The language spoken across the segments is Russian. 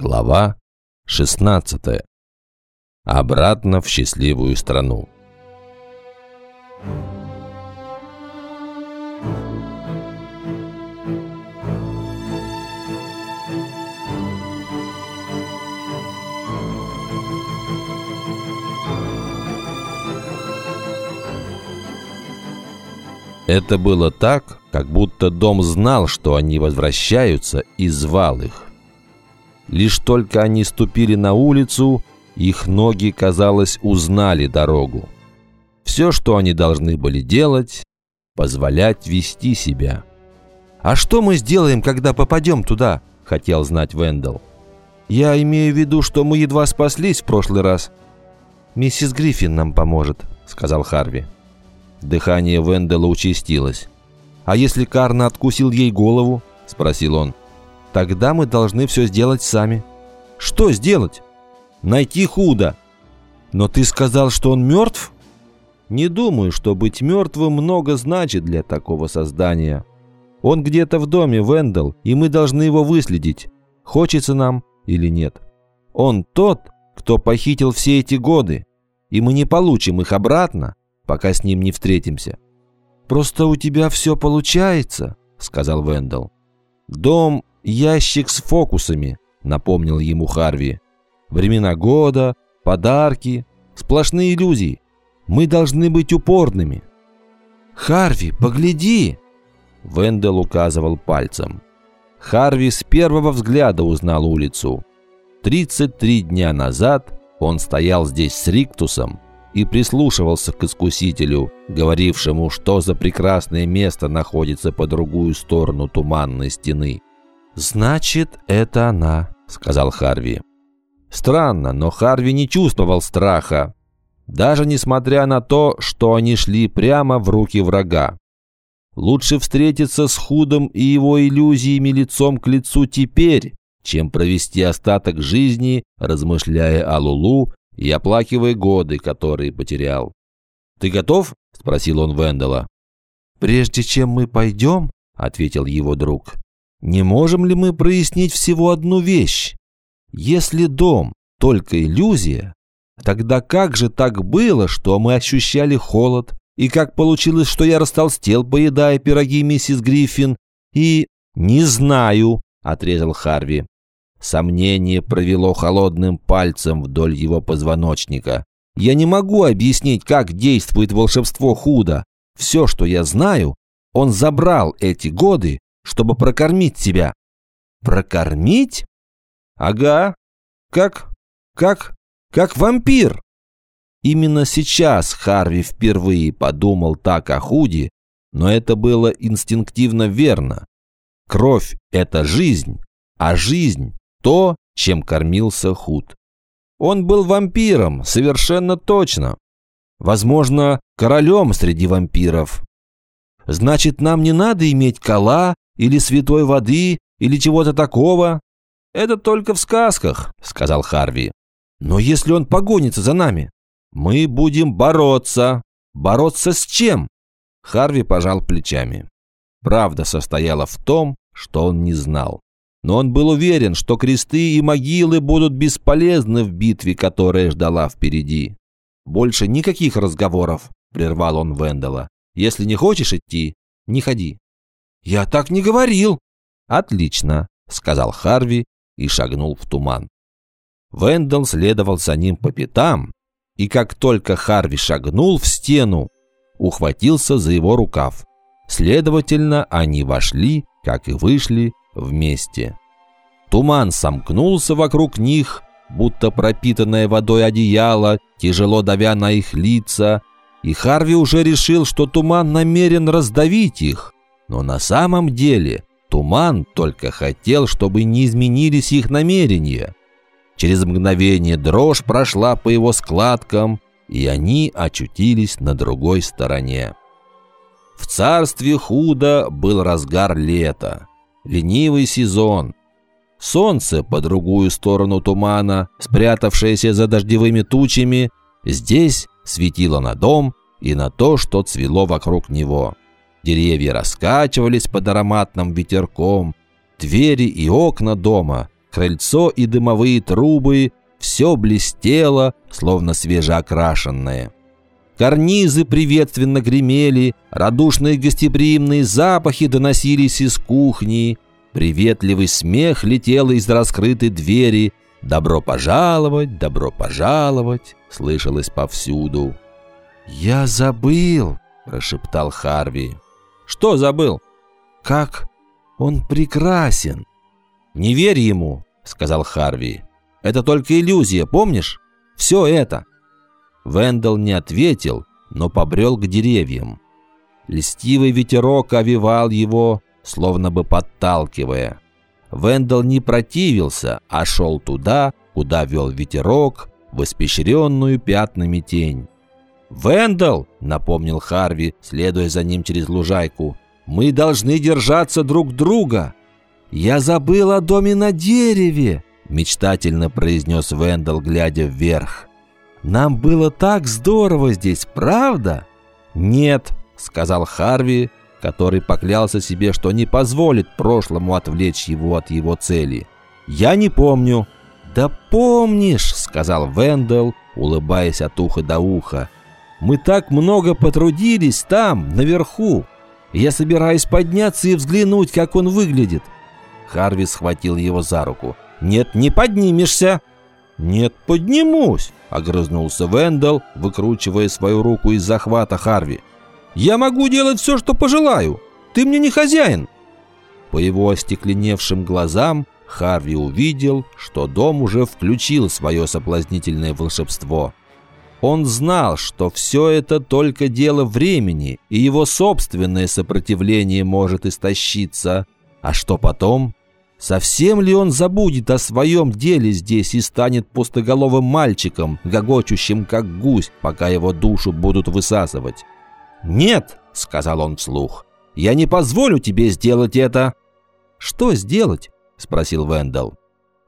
Глава 16. Обратно в счастливую страну. Это было так, как будто дом знал, что они возвращаются, и звал их. Лишь только они ступили на улицу, их ноги, казалось, узнали дорогу. Все, что они должны были делать, позволять вести себя. «А что мы сделаем, когда попадем туда?» – хотел знать Вендел. «Я имею в виду, что мы едва спаслись в прошлый раз». «Миссис Гриффин нам поможет», – сказал Харви. Дыхание Вендела участилось. «А если Карна откусил ей голову?» – спросил он. Тогда мы должны все сделать сами. Что сделать? Найти худо. Но ты сказал, что он мертв? Не думаю, что быть мертвым много значит для такого создания. Он где-то в доме, Вендел, и мы должны его выследить, хочется нам или нет. Он тот, кто похитил все эти годы, и мы не получим их обратно, пока с ним не встретимся. «Просто у тебя все получается», — сказал Вендел. «Дом ящик с фокусами», — напомнил ему Харви. «Времена года, подарки, сплошные иллюзии. Мы должны быть упорными». «Харви, погляди!» Вендел указывал пальцем. Харви с первого взгляда узнал улицу. 33 дня назад он стоял здесь с Риктусом и прислушивался к искусителю, говорившему, что за прекрасное место находится по другую сторону туманной стены. «Значит, это она», — сказал Харви. Странно, но Харви не чувствовал страха, даже несмотря на то, что они шли прямо в руки врага. Лучше встретиться с Худом и его иллюзиями лицом к лицу теперь, чем провести остаток жизни, размышляя о Лулу и оплакивая годы, которые потерял. «Ты готов?» – спросил он Вендела. «Прежде чем мы пойдем», – ответил его друг, не можем ли мы прояснить всего одну вещь? Если дом – только иллюзия, тогда как же так было, что мы ощущали холод, и как получилось, что я растолстел, поедая пироги миссис Гриффин, и... «Не знаю», – отрезал Харви. Сомнение провело холодным пальцем вдоль его позвоночника. «Я не могу объяснить, как действует волшебство худо. Все, что я знаю, он забрал эти годы чтобы прокормить тебя». «Прокормить?» «Ага. Как... как... как вампир». Именно сейчас Харви впервые подумал так о Худи, но это было инстинктивно верно. Кровь – это жизнь, а жизнь – то, чем кормился Худ. Он был вампиром, совершенно точно. Возможно, королем среди вампиров. Значит, нам не надо иметь кола или святой воды, или чего-то такого. Это только в сказках, сказал Харви. Но если он погонится за нами, мы будем бороться. Бороться с чем? Харви пожал плечами. Правда состояла в том, что он не знал. Но он был уверен, что кресты и могилы будут бесполезны в битве, которая ждала впереди. «Больше никаких разговоров», — прервал он Вендела. «Если не хочешь идти, не ходи». «Я так не говорил!» «Отлично», — сказал Харви и шагнул в туман. Вендел следовал за ним по пятам, и как только Харви шагнул в стену, ухватился за его рукав. Следовательно, они вошли, как и вышли, вместе. Туман сомкнулся вокруг них, будто пропитанное водой одеяло, тяжело давя на их лица, и Харви уже решил, что туман намерен раздавить их. Но на самом деле Туман только хотел, чтобы не изменились их намерения. Через мгновение дрожь прошла по его складкам, и они очутились на другой стороне. В царстве худо был разгар лета, ленивый сезон. Солнце по другую сторону тумана, спрятавшееся за дождевыми тучами, здесь светило на дом и на то, что цвело вокруг него. Деревья раскачивались под ароматным ветерком. Двери и окна дома крыльцо и дымовые трубы – все блестело, словно свежеокрашенное. Карнизы приветственно гремели, радушные гостеприимные запахи доносились из кухни, приветливый смех летел из раскрытой двери, «Добро пожаловать, добро пожаловать!» слышалось повсюду. «Я забыл!» – прошептал Харви. «Что забыл?» «Как он прекрасен!» «Не верь ему!» – сказал Харви. «Это только иллюзия, помнишь? Все это!» Вендел не ответил, но побрел к деревьям. Льстивый ветерок овивал его, словно бы подталкивая. Вендел не противился, а шел туда, куда вел ветерок, в испещренную пятнами тень. «Вендел!» — напомнил Харви, следуя за ним через лужайку. «Мы должны держаться друг друга!» «Я забыл о доме на дереве!» — мечтательно произнес Вендел, глядя вверх. «Нам было так здорово здесь, правда?» «Нет», — сказал Харви, который поклялся себе, что не позволит прошлому отвлечь его от его цели. «Я не помню». «Да помнишь», — сказал Вендел, улыбаясь от уха до уха. «Мы так много потрудились там, наверху. Я собираюсь подняться и взглянуть, как он выглядит». Харви схватил его за руку. «Нет, не поднимешься!» «Нет, поднимусь!» — огрызнулся Вендел, выкручивая свою руку из захвата Харви. «Я могу делать все, что пожелаю! Ты мне не хозяин!» По его остекленевшим глазам Харви увидел, что дом уже включил свое соблазнительное волшебство. Он знал, что все это только дело времени, и его собственное сопротивление может истощиться. А что потом? Совсем ли он забудет о своем деле здесь и станет пустоголовым мальчиком, гогочущим как гусь, пока его душу будут высасывать? «Нет», — сказал он вслух, — «я не позволю тебе сделать это». «Что сделать?» — спросил Вендел.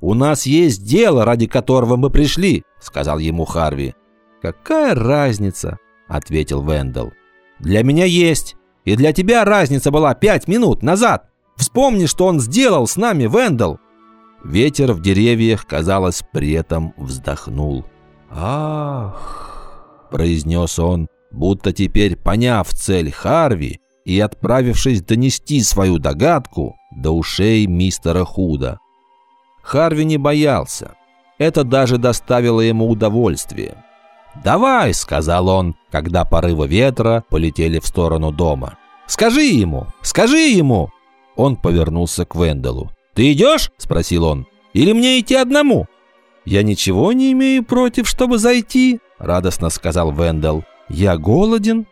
«У нас есть дело, ради которого мы пришли», — сказал ему Харви. «Какая разница?» — ответил Вендел. «Для меня есть. И для тебя разница была пять минут назад. Вспомни, что он сделал с нами, Вендел!» Ветер в деревьях, казалось, при этом вздохнул. «Ах!» – произнес он, будто теперь поняв цель Харви и отправившись донести свою догадку до ушей мистера Худа. Харви не боялся. Это даже доставило ему удовольствие. «Давай», — сказал он, когда порывы ветра полетели в сторону дома. «Скажи ему! Скажи ему!» Он повернулся к Венделу. «Ты идешь?» – спросил он. «Или мне идти одному?» «Я ничего не имею против, чтобы зайти», – радостно сказал Вендел. «Я голоден».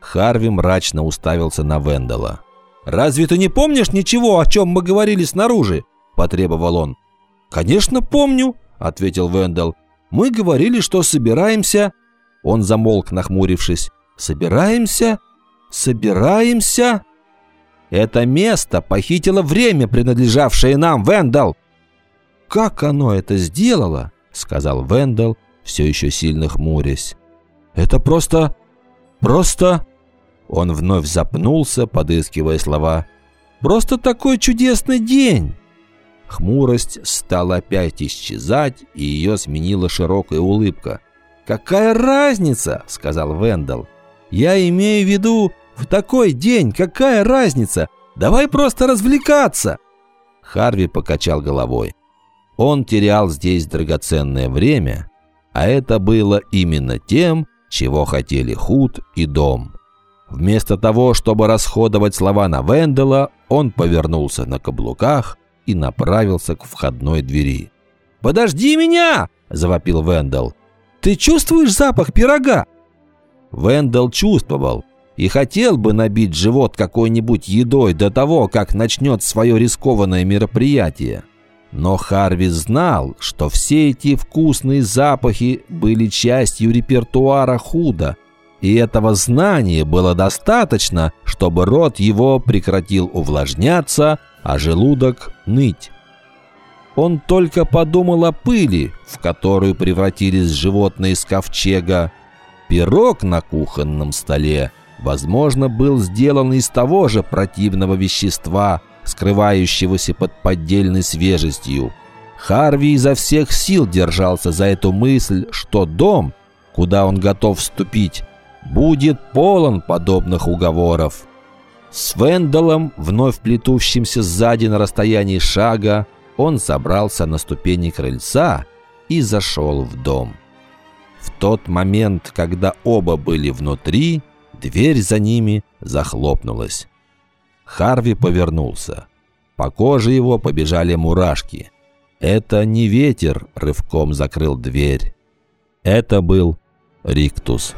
Харви мрачно уставился на Вендела. «Разве ты не помнишь ничего, о чем мы говорили снаружи?» – потребовал он. «Конечно помню», – ответил Вендел. «Мы говорили, что собираемся...» Он замолк, нахмурившись. «Собираемся? Собираемся?» Это место похитило время, принадлежавшее нам, Вендел!» «Как оно это сделало?» — сказал Вендел, все еще сильно хмурясь. «Это просто... просто...» Он вновь запнулся, подыскивая слова. «Просто такой чудесный день!» Хмурость стала опять исчезать, и ее сменила широкая улыбка. «Какая разница?» — сказал Вендел. «Я имею в виду, в такой день какая разница? Давай просто развлекаться!» Харви покачал головой. Он терял здесь драгоценное время, а это было именно тем, чего хотели Худ и Дом. Вместо того, чтобы расходовать слова на Вендела, он повернулся на каблуках и направился к входной двери. «Подожди меня!» – завопил Вендел. «Ты чувствуешь запах пирога?» Вендел чувствовал, и хотел бы набить живот какой-нибудь едой до того, как начнет свое рискованное мероприятие. Но Харви знал, что все эти вкусные запахи были частью репертуара худа, и этого знания было достаточно, чтобы рот его прекратил увлажняться, а желудок ныть. Он только подумал о пыли, в которую превратились животные из ковчега. Пирог на кухонном столе – возможно, был сделан из того же противного вещества, скрывающегося под поддельной свежестью. Харви изо всех сил держался за эту мысль, что дом, куда он готов вступить, будет полон подобных уговоров. С Вендалом, вновь плетущимся сзади на расстоянии шага, он забрался на ступени крыльца и зашел в дом. В тот момент, когда оба были внутри, дверь за ними захлопнулась. Харви повернулся. По коже его побежали мурашки. Это не ветер рывком закрыл дверь. Это был Риктус.